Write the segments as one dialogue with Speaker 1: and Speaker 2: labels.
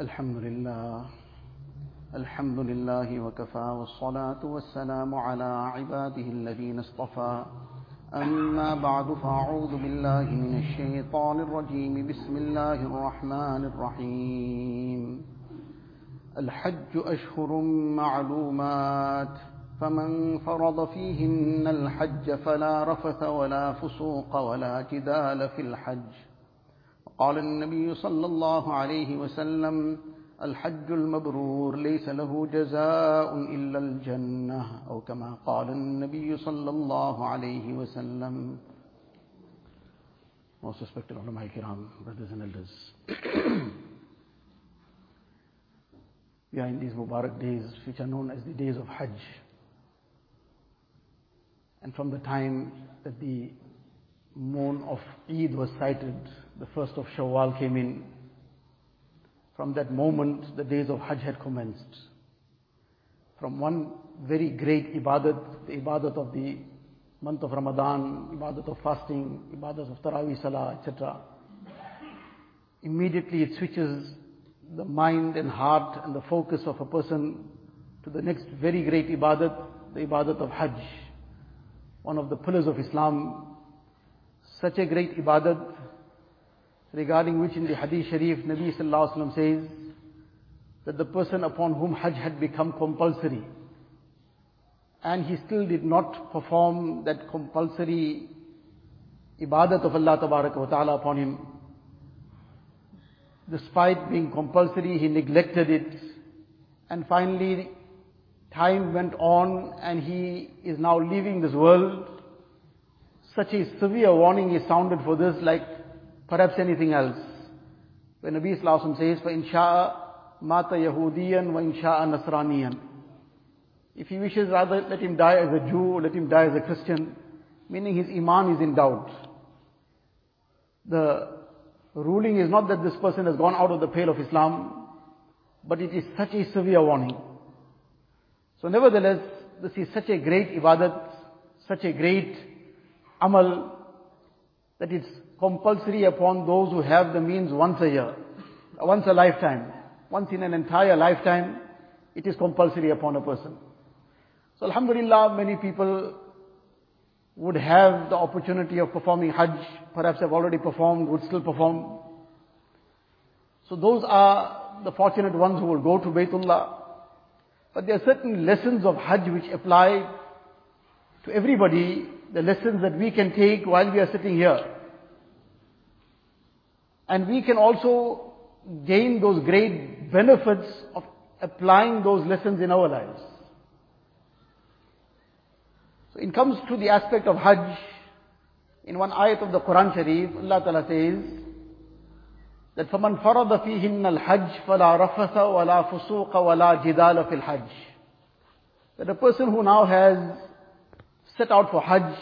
Speaker 1: الحمد لله. الحمد لله وكفى والصلاة والسلام على عباده الذين اصطفى. أما بعد فأعوذ بالله من الشيطان الرجيم. بسم الله الرحمن الرحيم. الحج أشهر معلومات. فمن فرض فيهن الحج فلا رفث ولا فسوق ولا جدال في الحج. قال النبي صلى الله عليه وسلم الحج المبرور ليس له جزاء إلا الجنة أو كما قال النبي صلى الله عليه وسلم Most respected ulama kiram, brothers and elders. we are in these Mubarak days which are known as the days of Hajj. And from the time that the moon of Eid was sighted, the first of Shawwal came in. From that moment, the days of Hajj had commenced. From one very great ibadat, the ibadat of the month of Ramadan, ibadat of fasting, ibadat of Taraweeh Salah, etc. Immediately it switches the mind and heart and the focus of a person to the next very great ibadat, the ibadat of Hajj. One of the pillars of Islam, such a great ibadat regarding which in the Hadith Sharif Nabi Sallallahu Alaihi Wasallam says that the person upon whom Hajj had become compulsory and he still did not perform that compulsory ibadat of Allah Ta'ala upon him. Despite being compulsory, he neglected it and finally time went on and he is now leaving this world. Such a severe warning is sounded for this like perhaps anything else. When Nabi Sallallahu says, فَإِنْ شَاءَ مَاتَ يَهُودِيًا وَإِنْ شَاءَ نَصْرَانِيًا If he wishes rather let him die as a Jew, let him die as a Christian, meaning his iman is in doubt. The ruling is not that this person has gone out of the pale of Islam, but it is such a severe warning. So nevertheless, this is such a great ibadat, such a great amal, that it's compulsory upon those who have the means once a year, once a lifetime, once in an entire lifetime, it is compulsory upon a person. So Alhamdulillah, many people would have the opportunity of performing Hajj, perhaps have already performed, would still perform. So those are the fortunate ones who will go to Baytullah. But there are certain lessons of Hajj which apply to everybody, the lessons that we can take while we are sitting here. And we can also gain those great benefits of applying those lessons in our lives. So it comes to the aspect of Hajj. In one ayat of the Quran Sharif, Allah Ta'ala says that فَمَنْ فَرَضَ فِيهِنَّ الْحَجِّ فَلَا رَفَثَ وَلَا فُسُوقَ وَلَا جِدَالَ فِي الْحَجِّ That a person who now has set out for Hajj,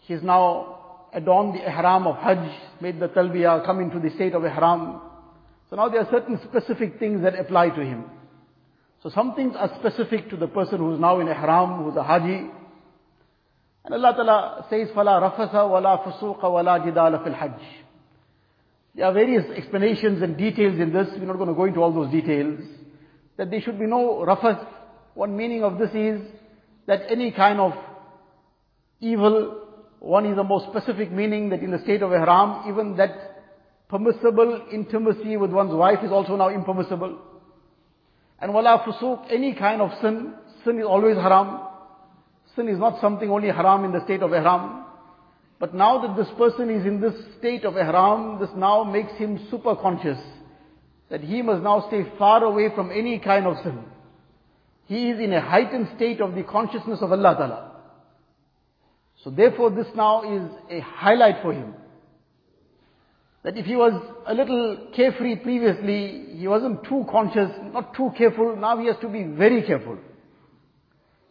Speaker 1: he is now adorned the ihram of Hajj, made the talbiyah, come into the state of ihram. So now there are certain specific things that apply to him. So some things are specific to the person who is now in ihram, who is a haji. And Allah Ta'ala says, فَلَا رَفَثَ وَلَا فُسُوقَ وَلَا جِدَالَ فِي الْحَجِّ There are various explanations and details in this. We're not going to go into all those details. That there should be no rafath. One meaning of this is that any kind of evil one is a more specific meaning that in the state of ihram, even that permissible intimacy with one's wife is also now impermissible. And wala fusuq, any kind of sin, sin is always haram. Sin is not something only haram in the state of ihram. But now that this person is in this state of ihram, this now makes him super conscious that he must now stay far away from any kind of sin. He is in a heightened state of the consciousness of Allah Ta'ala. So therefore this now is a highlight for him. That if he was a little carefree previously, he wasn't too conscious, not too careful, now he has to be very careful.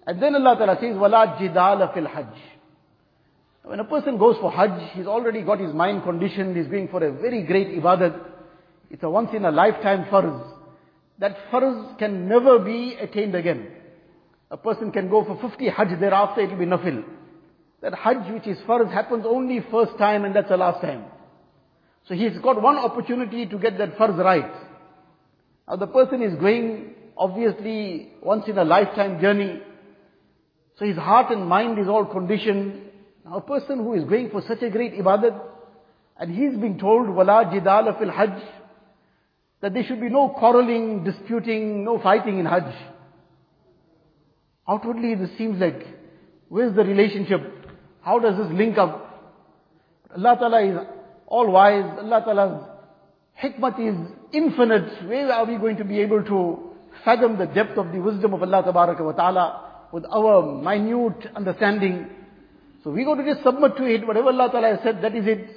Speaker 1: And then Allah Ta'ala says, وَلَا جِدَالَ فِي الْحَجِّ When a person goes for Hajj, he's already got his mind conditioned, he's going for a very great ibadat. It's a once in a lifetime farz. That farz can never be attained again. A person can go for 50 Hajj thereafter, it will be nafil that Hajj which is farz happens only first time and that's the last time. So he's got one opportunity to get that farz right. Now the person is going obviously once in a lifetime journey. So his heart and mind is all conditioned. Now a person who is going for such a great ibadat, and he's being told, wala jidala fil hajj, that there should be no quarreling, disputing, no fighting in hajj. Outwardly this seems like, where's the relationship? How does this link up? Allah Ta'ala is all wise. Allah Ta'ala's hikmat is infinite. Where are we going to be able to fathom the depth of the wisdom of Allah Ta'ala with our minute understanding? So we got to just submit to it. Whatever Allah Ta'ala has said, that is it.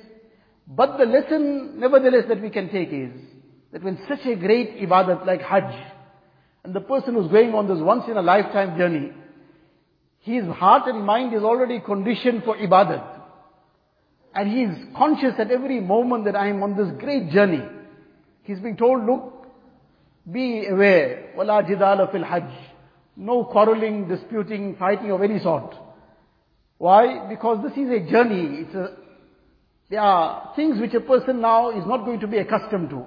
Speaker 1: But the lesson, nevertheless, that we can take is that when such a great ibadat like Hajj, and the person who's going on this once in a lifetime journey, his heart and mind is already conditioned for ibadat. And he is conscious at every moment that I am on this great journey. He's being told, look, be aware, wala jidala fil hajj. No quarreling, disputing, fighting of any sort. Why? Because this is a journey. It's a, there are things which a person now is not going to be accustomed to.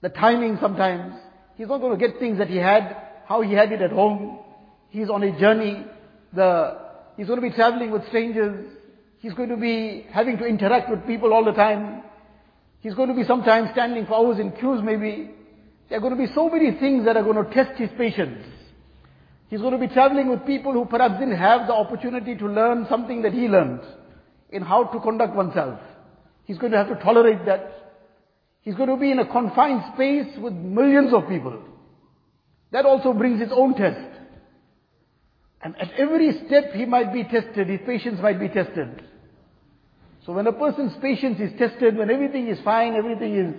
Speaker 1: The timing sometimes. He's not going to get things that he had, how he had it at home. He's on a journey. The, he's going to be traveling with strangers. He's going to be having to interact with people all the time. He's going to be sometimes standing for hours in queues maybe. There are going to be so many things that are going to test his patience. He's going to be traveling with people who perhaps didn't have the opportunity to learn something that he learned in how to conduct oneself. He's going to have to tolerate that. He's going to be in a confined space with millions of people. That also brings its own test. And at every step he might be tested, his patience might be tested. So when a person's patience is tested, when everything is fine, everything is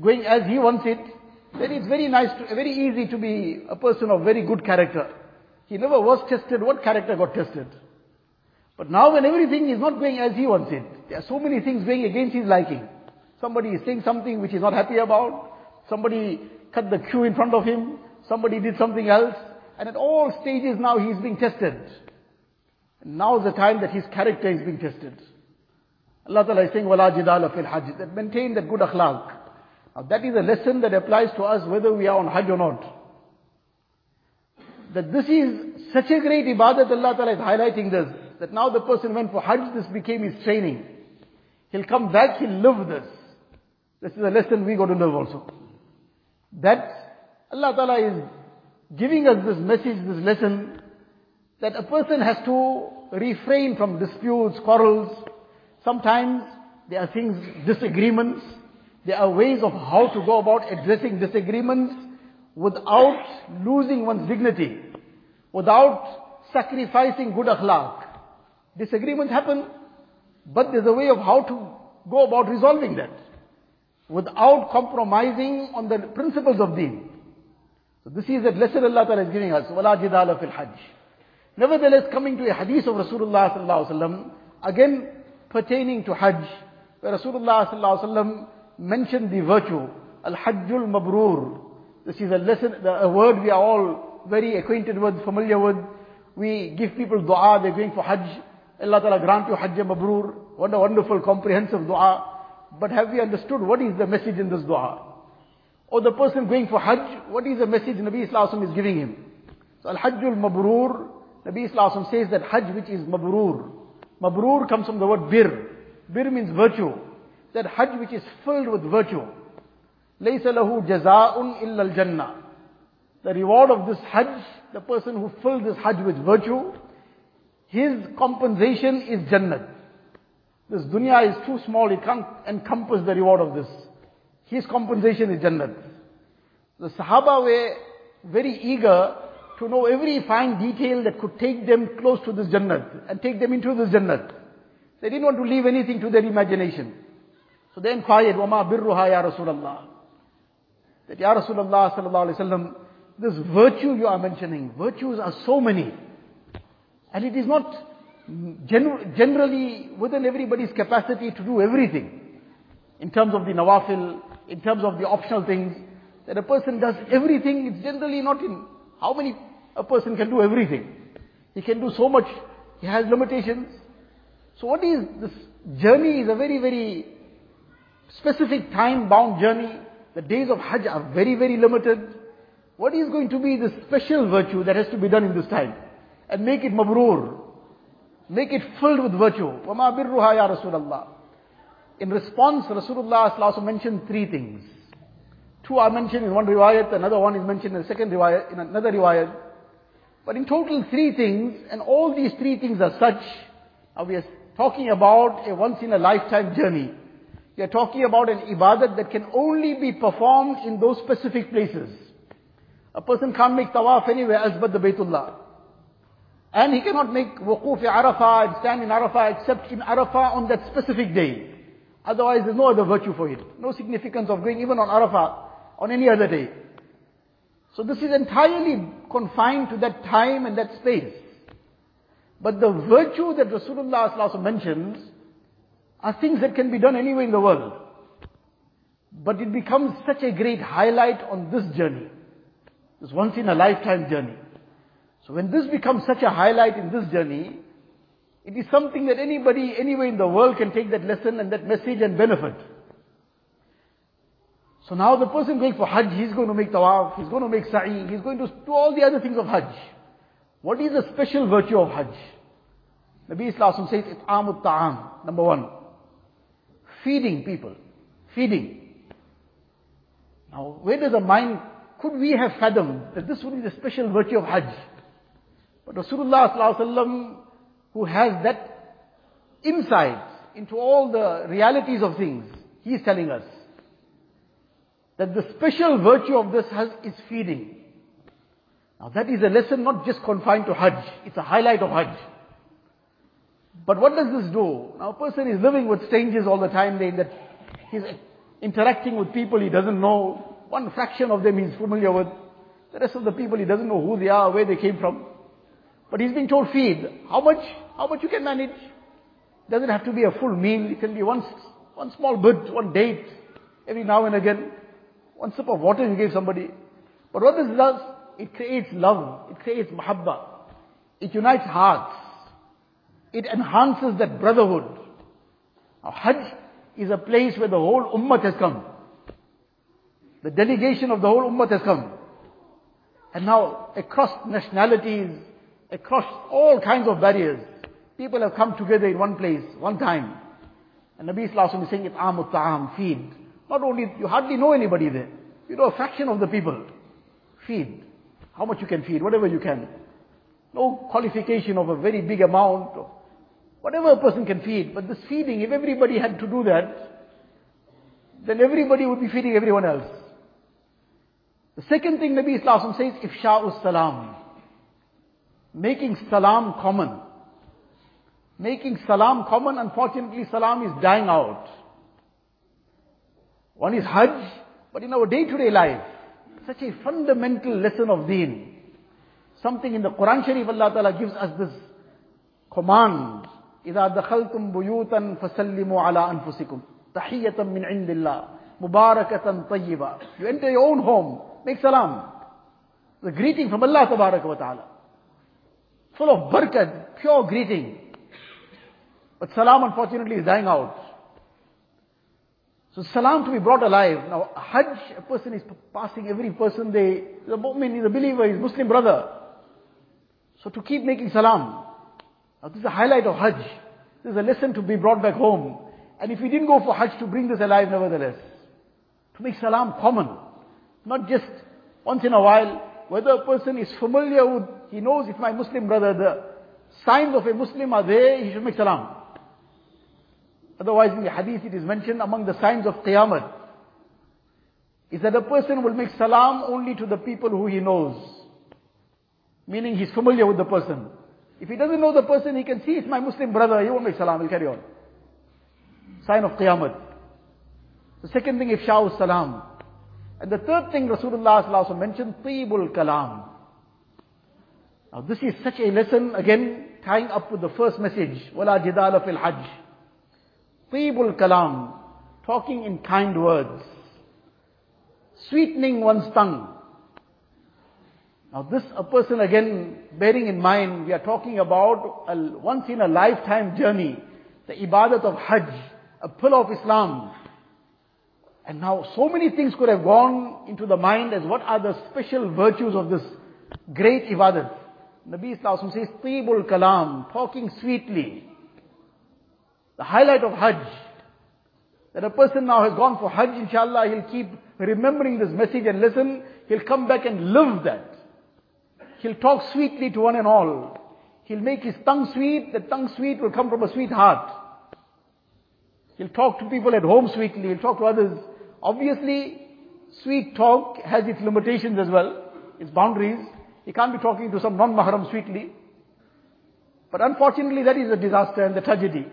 Speaker 1: going as he wants it, then it's very nice, to, very easy to be a person of very good character. He never was tested, what character got tested? But now when everything is not going as he wants it, there are so many things going against his liking. Somebody is saying something which he's not happy about, somebody cut the queue in front of him, somebody did something else, and at all stages now he is being tested. And now is the time that his character is being tested. Allah Ta'ala is saying, وَلَا جِدَالَ فِي الْحَجِّ That maintain that good akhlaq. Now that is a lesson that applies to us whether we are on Hajj or not. That this is such a great ibadat, Allah Ta'ala is highlighting this. That now the person went for Hajj, this became his training. He'll come back, he'll live this. This is a lesson we got to live also. That Allah Ta'ala is giving us this message, this lesson, that a person has to refrain from disputes, quarrels. Sometimes there are things, disagreements. There are ways of how to go about addressing disagreements without losing one's dignity, without sacrificing good akhlaq. Disagreements happen, but there's a way of how to go about resolving that without compromising on the principles of deen. So this is a lesson Allah Ta'ala is giving us. وَلَا جِدَالَ فِي الْحَجِّ Nevertheless, coming to a hadith of Rasulullah Sallallahu Alaihi Wasallam, again pertaining to Hajj, where Rasulullah Sallallahu Alaihi Wasallam mentioned the virtue, Al-Hajjul Mabrur. This is a lesson, a word we are all very acquainted with, familiar with. We give people dua, they're going for Hajj. Allah Ta'ala grant you Hajj Mabrur. What a wonderful, comprehensive dua. But have we understood what is the message in this dua? Or the person going for Hajj, what is the message Nabi Islam is giving him? So Al-Hajjul Mabrur, Nabi Islam says that Hajj which is Mabrur. Mabrur comes from the word Bir. Bir means virtue. That Hajj which is filled with virtue. لَيْسَ لَهُ جَزَاءٌ إِلَّا الْجَنَّةِ The reward of this Hajj, the person who filled this Hajj with virtue, his compensation is Jannat. This dunya is too small, it can't encompass the reward of this. His compensation is Jannat. The Sahaba were very eager to know every fine detail that could take them close to this Jannat and take them into this Jannat. They didn't want to leave anything to their imagination. So they inquired, وَمَا بِرُّهَا يَا رَسُولَ اللَّهِ That Ya Rasulullah sallallahu alayhi wa this virtue you are mentioning, virtues are so many. And it is not generally within everybody's capacity to do everything. In terms of the nawafil, in terms of the optional things, that a person does everything, it's generally not in how many a person can do everything. He can do so much, he has limitations. So what is this journey is a very, very specific time bound journey. The days of Hajj are very, very limited. What is going to be the special virtue that has to be done in this time? And make it mabrur. Make it filled with virtue. وَمَا بِرُّهَا يَا رَسُولَ اللَّهِ in response, Rasulullah also mentioned three things. Two are mentioned in one riwayat, another one is mentioned in the second riwayat, in another riwayat. But in total three things, and all these three things are such, we are talking about a once in a lifetime journey. We are talking about an ibadat that can only be performed in those specific places. A person can't make tawaf anywhere else but the Baytullah. And he cannot make wuquf Arafah and stand in Arafah except in Arafah on that specific day. Otherwise there's no other virtue for it. No significance of going even on Arafah on any other day. So this is entirely confined to that time and that space. But the virtue that Rasulullah mentions are things that can be done anywhere in the world. But it becomes such a great highlight on this journey. This once in a lifetime journey. So when this becomes such a highlight in this journey, it is something that anybody, anywhere in the world can take that lesson and that message and benefit. So now the person going for Hajj, he's going to make tawaf, he's going to make sa'i, he's going to do all the other things of Hajj. What is the special virtue of Hajj? Nabi Islam says, it's ta'am, number one. Feeding people. Feeding. Now, where does the mind, could we have fathomed that this would be the special virtue of Hajj? But Rasulullah who has that insight into all the realities of things, he is telling us that the special virtue of this has, is feeding. Now that is a lesson not just confined to Hajj, it's a highlight of Hajj. But what does this do? Now a person is living with strangers all the time, they, that he's interacting with people he doesn't know, one fraction of them he's familiar with, the rest of the people he doesn't know who they are, where they came from. But he's being told feed. How much? How much you can manage? Doesn't have to be a full meal. It can be one, one small bit, one date, every now and again. One sip of water you give somebody. But what this does, it creates love. It creates mahabba. It unites hearts. It enhances that brotherhood. Now Hajj is a place where the whole ummah has come. The delegation of the whole ummah has come. And now across nationalities, across all kinds of barriers, people have come together in one place, one time. And Nabi Sallallahu is saying, it's amut ta'am, feed. Not only, you hardly know anybody there. You know a fraction of the people. Feed. How much you can feed, whatever you can. No qualification of a very big amount. Whatever a person can feed. But this feeding, if everybody had to do that, then everybody would be feeding everyone else. The second thing Nabi Islam says, ifsha'us salam. Making salam common Making salam common, unfortunately salam is dying out. One is Hajj, but in our day-to-day life, such a fundamental lesson of deen. Something in the Quran Sharif Allah Ta'ala gives us this command. إِذَا دَخَلْتُمْ بُيُوتًا فَسَلِّمُوا عَلَىٰ أَنفُسِكُمْ تَحِيَّةً مِّنْ عِنْدِ اللَّهِ مُبَارَكَةً طَيِّبًا You enter your own home, make salam. The greeting from Allah Ta'ala. Full of barakat, pure greeting. But salam unfortunately is dying out. So salam to be brought alive. Now Hajj, a person is passing every person they, the mu'min is a believer, is Muslim brother. So to keep making salam. Now this is a highlight of Hajj. This is a lesson to be brought back home. And if we didn't go for Hajj to bring this alive nevertheless. To make salam common. Not just once in a while. Whether a person is familiar with, he knows if my Muslim brother, the signs of a Muslim are there, he should make salam. Otherwise in the hadith it is mentioned among the signs of Qiyamah is that a person will make salam only to the people who he knows. Meaning he's familiar with the person. If he doesn't know the person, he can see it's my Muslim brother, he won't make salam, he'll carry on. Sign of Qiyamah. The second thing, ifsha'u salam. And the third thing Rasulullah mentioned, tibul kalam. Now this is such a lesson, again, tying up with the first message, wala jidala fil hajj. Tibul kalam, talking in kind words, sweetening one's tongue. Now this, a person again, bearing in mind, we are talking about a once in a lifetime journey, the ibadat of Hajj, a pillar of Islam. And now so many things could have gone into the mind as what are the special virtues of this great ibadat. Nabi Islam says, Tibul Kalam, talking sweetly. The highlight of Hajj. That a person now has gone for Hajj, inshallah, he'll keep remembering this message and listen. He'll come back and live that. He'll talk sweetly to one and all. He'll make his tongue sweet. The tongue sweet will come from a sweet heart. He'll talk to people at home sweetly. He'll talk to others. Obviously, sweet talk has its limitations as well. Its boundaries. He can't be talking to some non-mahram sweetly. But unfortunately, that is a disaster and the tragedy.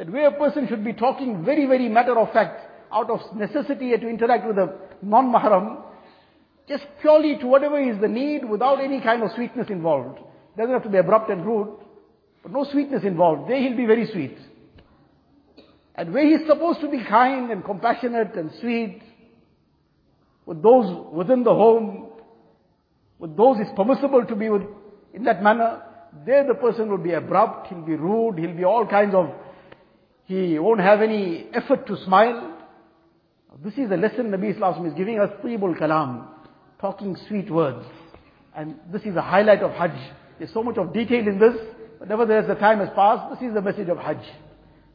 Speaker 1: That where a person should be talking very, very matter of fact, out of necessity to interact with a non-mahram, just purely to whatever is the need without any kind of sweetness involved. Doesn't have to be abrupt and rude, but no sweetness involved. There he'll be very sweet. And where he's supposed to be kind and compassionate and sweet, with those within the home, with those it's permissible to be with, in that manner, there the person will be abrupt, he'll be rude, he'll be all kinds of, he won't have any effort to smile. This is the lesson Nabi Islam is giving us, Tibul Kalam, talking sweet words. And this is the highlight of Hajj. There's so much of detail in this, but nevertheless the time has passed, this is the message of Hajj.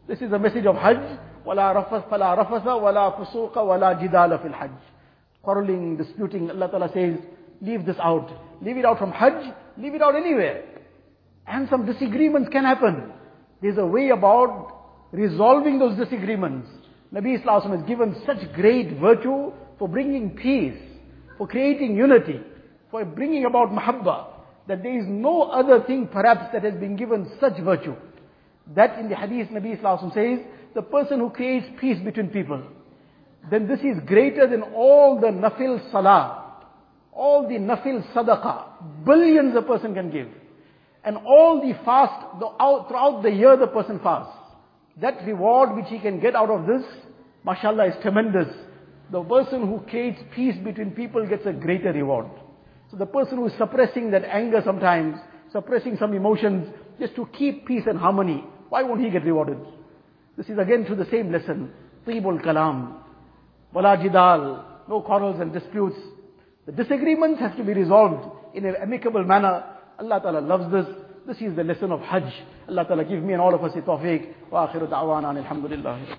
Speaker 1: This is the message of Hajj. وَلَا رَفَثَ فَلَا رَفَثَ وَلَا فُسُوقَ وَلَا جِدَالَ فِي الْحَجِّ Quarreling, disputing, Allah Ta'ala says, leave this out. Leave it out from Hajj, leave it out anywhere. And some disagreements can happen. There's a way about resolving those disagreements. Nabi Islam has given such great virtue for bringing peace, for creating unity, for bringing about mahabbah, that there is no other thing perhaps that has been given such virtue. That in the hadith Nabi Islam says, the person who creates peace between people, then this is greater than all the nafil salah, all the nafil sadaqah, billions a person can give. And all the fast, the, out, throughout the year the person fasts. That reward which he can get out of this, mashallah, is tremendous. The person who creates peace between people gets a greater reward. So the person who is suppressing that anger sometimes, suppressing some emotions, just to keep peace and harmony, why won't he get rewarded? This is again through the same lesson. Tibul kalam. Wala jidal. No quarrels and disputes. The disagreements have to be resolved in an amicable manner. Allah Ta'ala loves this. This is the lesson of Hajj. Allah Ta'ala give me and all of us a tawfiq. Wa akhiru da'wana alhamdulillah.